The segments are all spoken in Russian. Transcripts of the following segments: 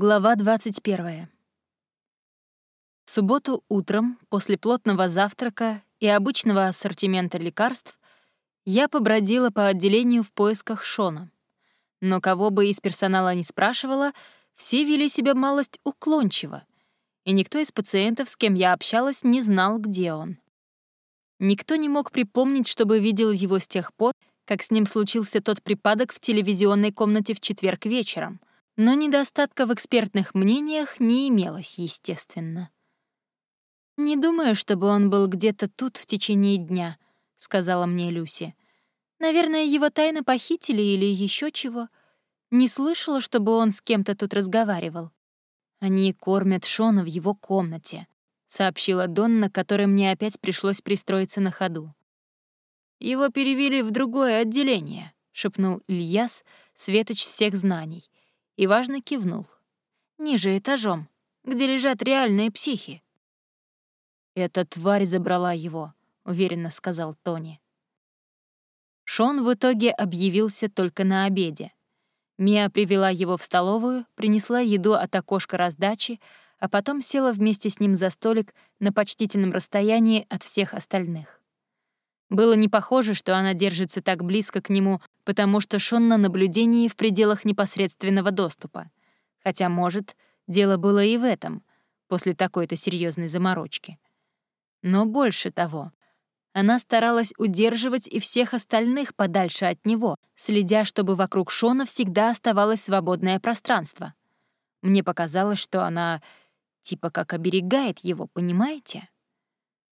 Глава 21. В субботу утром, после плотного завтрака и обычного ассортимента лекарств, я побродила по отделению в поисках Шона. Но кого бы из персонала не спрашивала, все вели себя малость уклончиво, и никто из пациентов, с кем я общалась, не знал, где он. Никто не мог припомнить, чтобы видел его с тех пор, как с ним случился тот припадок в телевизионной комнате в четверг вечером — но недостатка в экспертных мнениях не имелось, естественно. «Не думаю, чтобы он был где-то тут в течение дня», — сказала мне Люси. «Наверное, его тайно похитили или еще чего. Не слышала, чтобы он с кем-то тут разговаривал». «Они кормят Шона в его комнате», — сообщила Донна, которой мне опять пришлось пристроиться на ходу. «Его перевели в другое отделение», — шепнул Ильяс, светоч всех знаний — и важно кивнул. «Ниже этажом, где лежат реальные психи». «Эта тварь забрала его», — уверенно сказал Тони. Шон в итоге объявился только на обеде. Мия привела его в столовую, принесла еду от окошка раздачи, а потом села вместе с ним за столик на почтительном расстоянии от всех остальных. Было не похоже, что она держится так близко к нему, потому что Шон на наблюдении в пределах непосредственного доступа. Хотя, может, дело было и в этом, после такой-то серьезной заморочки. Но больше того, она старалась удерживать и всех остальных подальше от него, следя, чтобы вокруг Шона всегда оставалось свободное пространство. Мне показалось, что она типа как оберегает его, понимаете?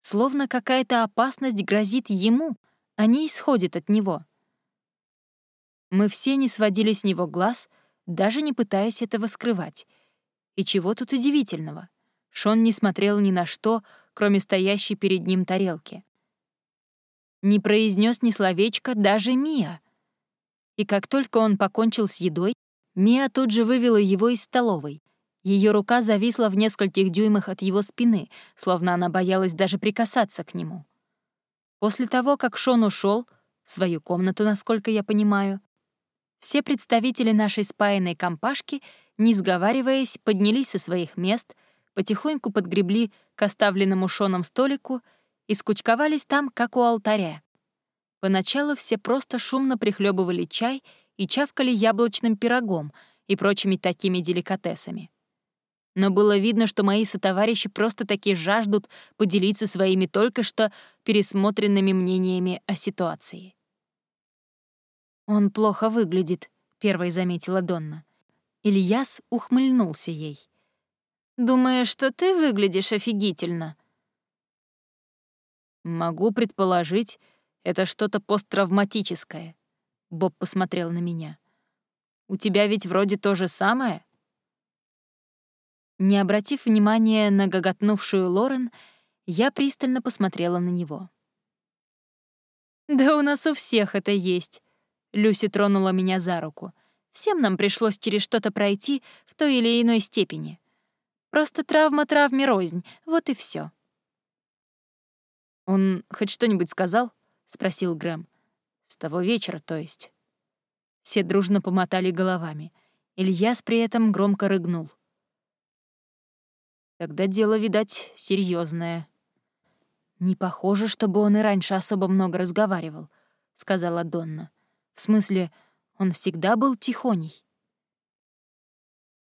Словно какая-то опасность грозит ему, а не исходит от него. Мы все не сводили с него глаз, даже не пытаясь этого скрывать. И чего тут удивительного? Шон не смотрел ни на что, кроме стоящей перед ним тарелки. Не произнес ни словечка даже Мия. И как только он покончил с едой, Мия тут же вывела его из столовой — ее рука зависла в нескольких дюймах от его спины, словно она боялась даже прикасаться к нему. После того, как Шон ушел в свою комнату, насколько я понимаю, все представители нашей спаянной компашки, не сговариваясь, поднялись со своих мест, потихоньку подгребли к оставленному Шоном столику и скучковались там, как у алтаря. Поначалу все просто шумно прихлебывали чай и чавкали яблочным пирогом и прочими такими деликатесами но было видно, что мои сотоварищи просто-таки жаждут поделиться своими только что пересмотренными мнениями о ситуации. «Он плохо выглядит», — первой заметила Донна. Ильяс ухмыльнулся ей. «Думаешь, что ты выглядишь офигительно?» «Могу предположить, это что-то посттравматическое», — Боб посмотрел на меня. «У тебя ведь вроде то же самое?» Не обратив внимания на гоготнувшую Лорен, я пристально посмотрела на него. «Да у нас у всех это есть», — Люси тронула меня за руку. «Всем нам пришлось через что-то пройти в той или иной степени. Просто травма травме рознь, вот и все. «Он хоть что-нибудь сказал?» — спросил Грэм. «С того вечера, то есть». Все дружно помотали головами. Ильяс при этом громко рыгнул. Тогда дело, видать, серьезное. «Не похоже, чтобы он и раньше особо много разговаривал», — сказала Донна. «В смысле, он всегда был тихоней».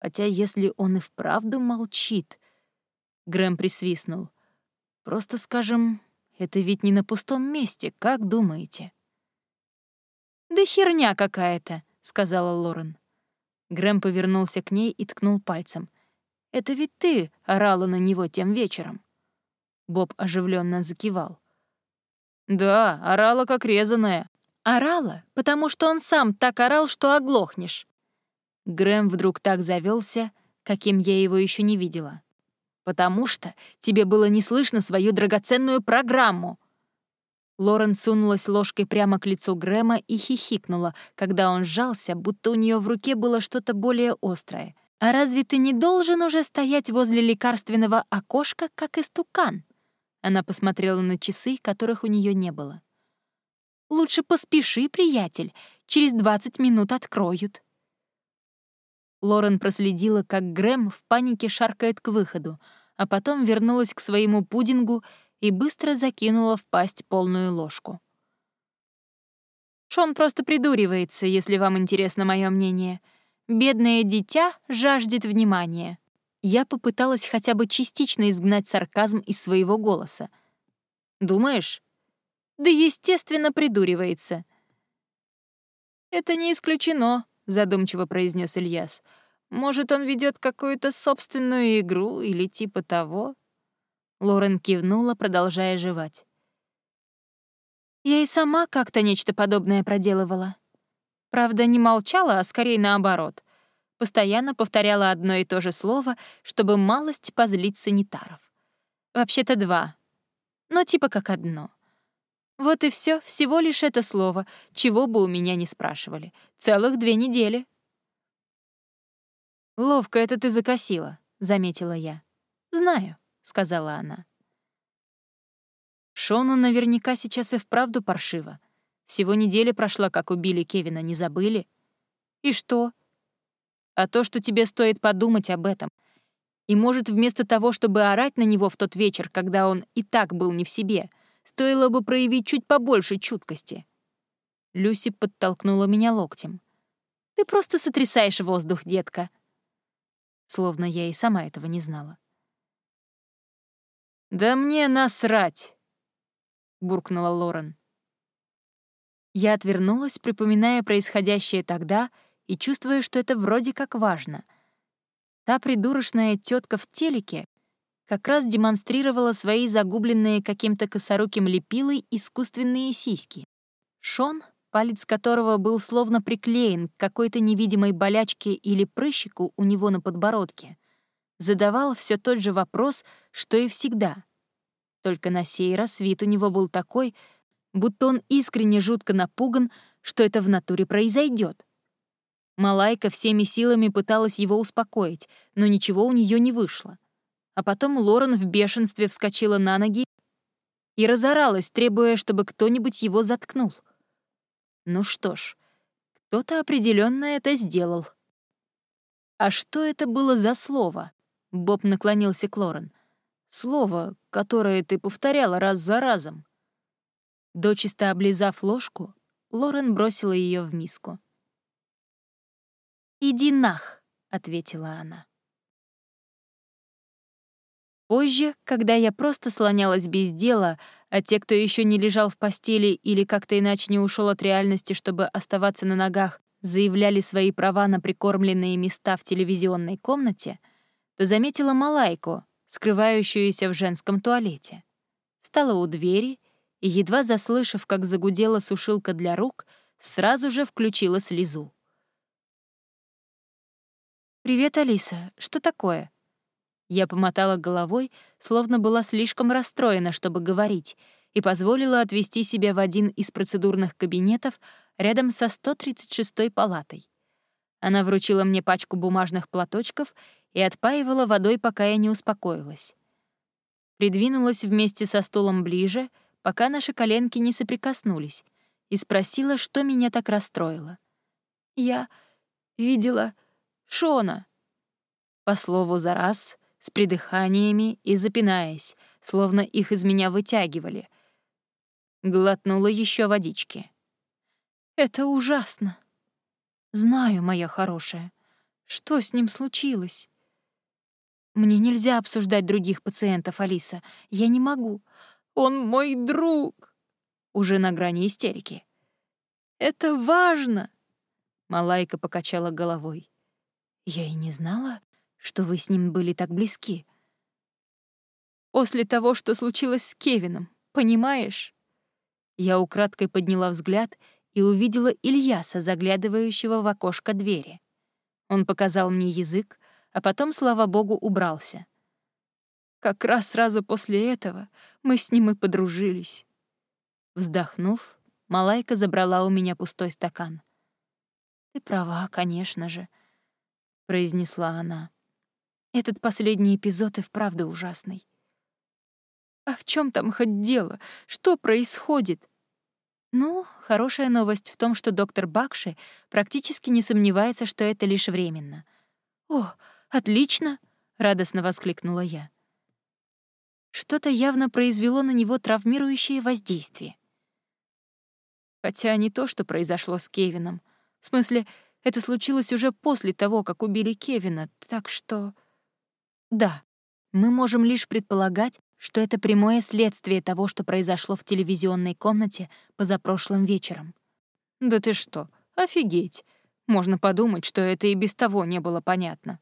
«Хотя если он и вправду молчит...» Грэм присвистнул. «Просто скажем, это ведь не на пустом месте, как думаете?» «Да херня какая-то», — сказала Лорен. Грэм повернулся к ней и ткнул пальцем — это ведь ты орала на него тем вечером. Боб оживленно закивал. Да, орала как резаная. Орала, потому что он сам так орал, что оглохнешь. Грэм вдруг так завелся, каким я его еще не видела. «Потому что тебе было не слышно свою драгоценную программу!» Лорен сунулась ложкой прямо к лицу Грэма и хихикнула, когда он сжался, будто у нее в руке было что-то более острое. «А разве ты не должен уже стоять возле лекарственного окошка, как истукан?» Она посмотрела на часы, которых у нее не было. «Лучше поспеши, приятель, через двадцать минут откроют». Лорен проследила, как Грэм в панике шаркает к выходу, а потом вернулась к своему пудингу и быстро закинула в пасть полную ложку. Шон просто придуривается, если вам интересно мое мнение. Бедное дитя жаждет внимания. Я попыталась хотя бы частично изгнать сарказм из своего голоса. Думаешь? Да, естественно, придуривается. Это не исключено, задумчиво произнес Ильяс. Может, он ведет какую-то собственную игру или типа того? Лорен кивнула, продолжая жевать. Я и сама как-то нечто подобное проделывала. Правда, не молчала, а скорее наоборот. Постоянно повторяла одно и то же слово, чтобы малость позлить санитаров. Вообще-то два. Но типа как одно. Вот и все, всего лишь это слово, чего бы у меня не спрашивали. Целых две недели. «Ловко это ты закосила», — заметила я. «Знаю», — сказала она. Шону наверняка сейчас и вправду паршиво. Всего неделя прошла, как убили Кевина, не забыли? И что? А то, что тебе стоит подумать об этом. И, может, вместо того, чтобы орать на него в тот вечер, когда он и так был не в себе, стоило бы проявить чуть побольше чуткости. Люси подтолкнула меня локтем. «Ты просто сотрясаешь воздух, детка». Словно я и сама этого не знала. «Да мне насрать!» буркнула Лорен. Я отвернулась, припоминая происходящее тогда и чувствуя, что это вроде как важно. Та придурочная тетка в телеке как раз демонстрировала свои загубленные каким-то косоруким лепилой искусственные сиськи. Шон, палец которого был словно приклеен к какой-то невидимой болячке или прыщику у него на подбородке, задавал все тот же вопрос, что и всегда — только на сей раз вид у него был такой, будто он искренне жутко напуган, что это в натуре произойдет. Малайка всеми силами пыталась его успокоить, но ничего у нее не вышло. А потом Лорен в бешенстве вскочила на ноги и разоралась, требуя, чтобы кто-нибудь его заткнул. Ну что ж, кто-то определенно это сделал. «А что это было за слово?» Боб наклонился к Лорен. Слово, которое ты повторяла раз за разом. Дочисто облизав ложку, Лорен бросила ее в миску. «Иди нах», — ответила она. Позже, когда я просто слонялась без дела, а те, кто еще не лежал в постели или как-то иначе не ушел от реальности, чтобы оставаться на ногах, заявляли свои права на прикормленные места в телевизионной комнате, то заметила Малайку, скрывающуюся в женском туалете. Встала у двери и, едва заслышав, как загудела сушилка для рук, сразу же включила слезу. «Привет, Алиса. Что такое?» Я помотала головой, словно была слишком расстроена, чтобы говорить, и позволила отвести себя в один из процедурных кабинетов рядом со 136-й палатой. Она вручила мне пачку бумажных платочков и отпаивала водой, пока я не успокоилась. Придвинулась вместе со стулом ближе, пока наши коленки не соприкоснулись, и спросила, что меня так расстроило. «Я видела Шона». По слову за раз, с придыханиями и запинаясь, словно их из меня вытягивали. Глотнула еще водички. «Это ужасно». «Знаю, моя хорошая. Что с ним случилось?» Мне нельзя обсуждать других пациентов, Алиса. Я не могу. Он мой друг. Уже на грани истерики. Это важно. Малайка покачала головой. Я и не знала, что вы с ним были так близки. После того, что случилось с Кевином, понимаешь? Я украдкой подняла взгляд и увидела Ильяса, заглядывающего в окошко двери. Он показал мне язык, а потом, слава богу, убрался. Как раз сразу после этого мы с ним и подружились. Вздохнув, Малайка забрала у меня пустой стакан. «Ты права, конечно же», — произнесла она. «Этот последний эпизод и вправду ужасный». «А в чем там хоть дело? Что происходит?» Ну, хорошая новость в том, что доктор Бакши практически не сомневается, что это лишь временно — «О, отлично!» — радостно воскликнула я. Что-то явно произвело на него травмирующее воздействие. Хотя не то, что произошло с Кевином. В смысле, это случилось уже после того, как убили Кевина, так что... Да, мы можем лишь предполагать, что это прямое следствие того, что произошло в телевизионной комнате позапрошлым вечером. Да ты что, офигеть. Можно подумать, что это и без того не было понятно.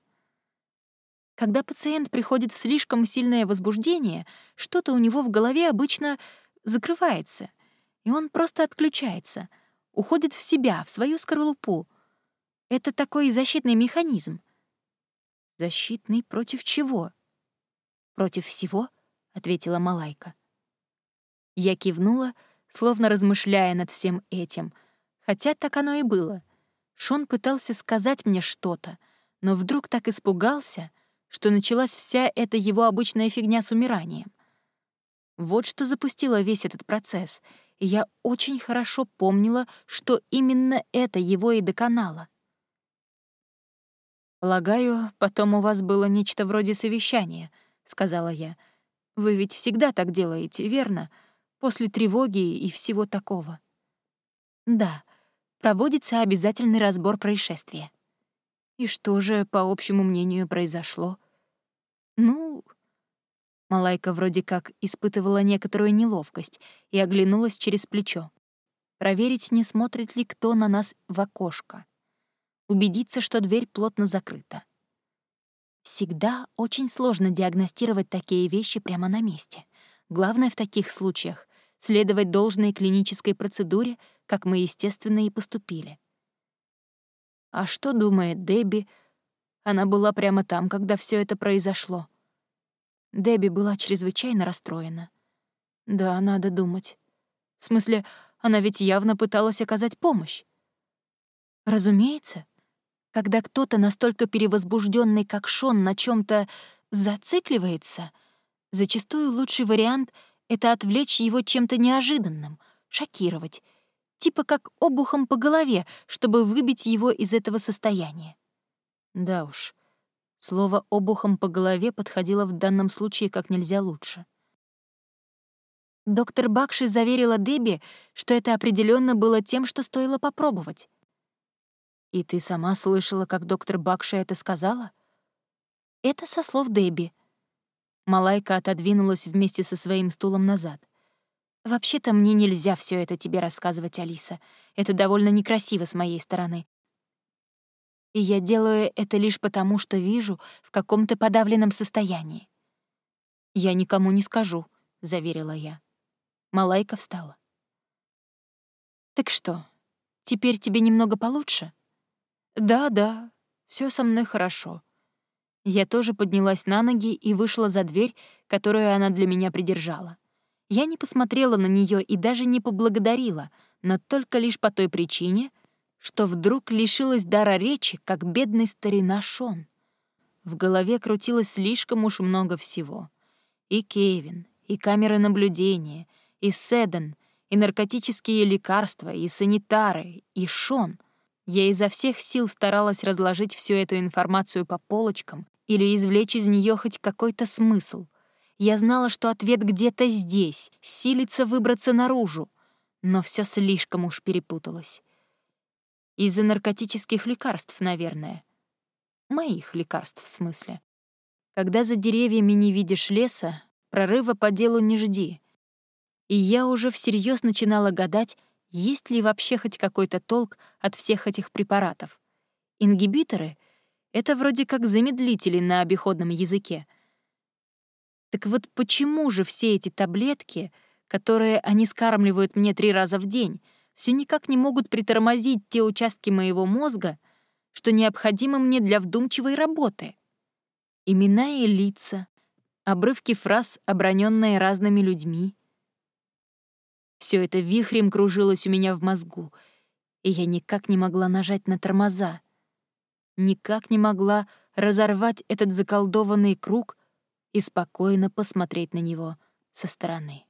Когда пациент приходит в слишком сильное возбуждение, что-то у него в голове обычно закрывается, и он просто отключается, уходит в себя, в свою скорлупу. Это такой защитный механизм. Защитный против чего? Против всего? — ответила Малайка. Я кивнула, словно размышляя над всем этим, хотя так оно и было. Шон пытался сказать мне что-то, но вдруг так испугался, что началась вся эта его обычная фигня с умиранием. Вот что запустило весь этот процесс, и я очень хорошо помнила, что именно это его и доконало. «Полагаю, потом у вас было нечто вроде совещания», — сказала я. «Вы ведь всегда так делаете, верно? После тревоги и всего такого». «Да, проводится обязательный разбор происшествия». «И что же, по общему мнению, произошло?» «Ну...» Малайка вроде как испытывала некоторую неловкость и оглянулась через плечо. Проверить, не смотрит ли кто на нас в окошко. Убедиться, что дверь плотно закрыта. Всегда очень сложно диагностировать такие вещи прямо на месте. Главное в таких случаях — следовать должной клинической процедуре, как мы, естественно, и поступили. А что думает Дебби? Она была прямо там, когда все это произошло. Дебби была чрезвычайно расстроена. Да, надо думать. В смысле, она ведь явно пыталась оказать помощь. Разумеется, когда кто-то настолько перевозбужденный, как Шон, на чем то зацикливается, зачастую лучший вариант — это отвлечь его чем-то неожиданным, шокировать, типа как обухом по голове, чтобы выбить его из этого состояния. Да уж, слово «обухом по голове» подходило в данном случае как нельзя лучше. Доктор Бакши заверила Дебби, что это определенно было тем, что стоило попробовать. «И ты сама слышала, как доктор Бакша это сказала?» «Это со слов Дебби». Малайка отодвинулась вместе со своим стулом назад. «Вообще-то мне нельзя все это тебе рассказывать, Алиса. Это довольно некрасиво с моей стороны. И я делаю это лишь потому, что вижу в каком-то подавленном состоянии». «Я никому не скажу», — заверила я. Малайка встала. «Так что, теперь тебе немного получше?» «Да, да, все со мной хорошо». Я тоже поднялась на ноги и вышла за дверь, которую она для меня придержала. Я не посмотрела на нее и даже не поблагодарила, но только лишь по той причине, что вдруг лишилась дара речи, как бедный старина Шон. В голове крутилось слишком уж много всего. И Кевин, и камеры наблюдения, и Седен, и наркотические лекарства, и санитары, и Шон — я изо всех сил старалась разложить всю эту информацию по полочкам или извлечь из нее хоть какой-то смысл. Я знала, что ответ где-то здесь, силится выбраться наружу, но все слишком уж перепуталось. Из-за наркотических лекарств, наверное. Моих лекарств, в смысле. Когда за деревьями не видишь леса, прорыва по делу не жди. И я уже всерьез начинала гадать, есть ли вообще хоть какой-то толк от всех этих препаратов. Ингибиторы — это вроде как замедлители на обиходном языке. Так вот почему же все эти таблетки, которые они скармливают мне три раза в день, все никак не могут притормозить те участки моего мозга, что необходимы мне для вдумчивой работы? Имена и лица, обрывки фраз, оброненные разными людьми — все это вихрем кружилось у меня в мозгу, и я никак не могла нажать на тормоза. Никак не могла разорвать этот заколдованный круг и спокойно посмотреть на него со стороны.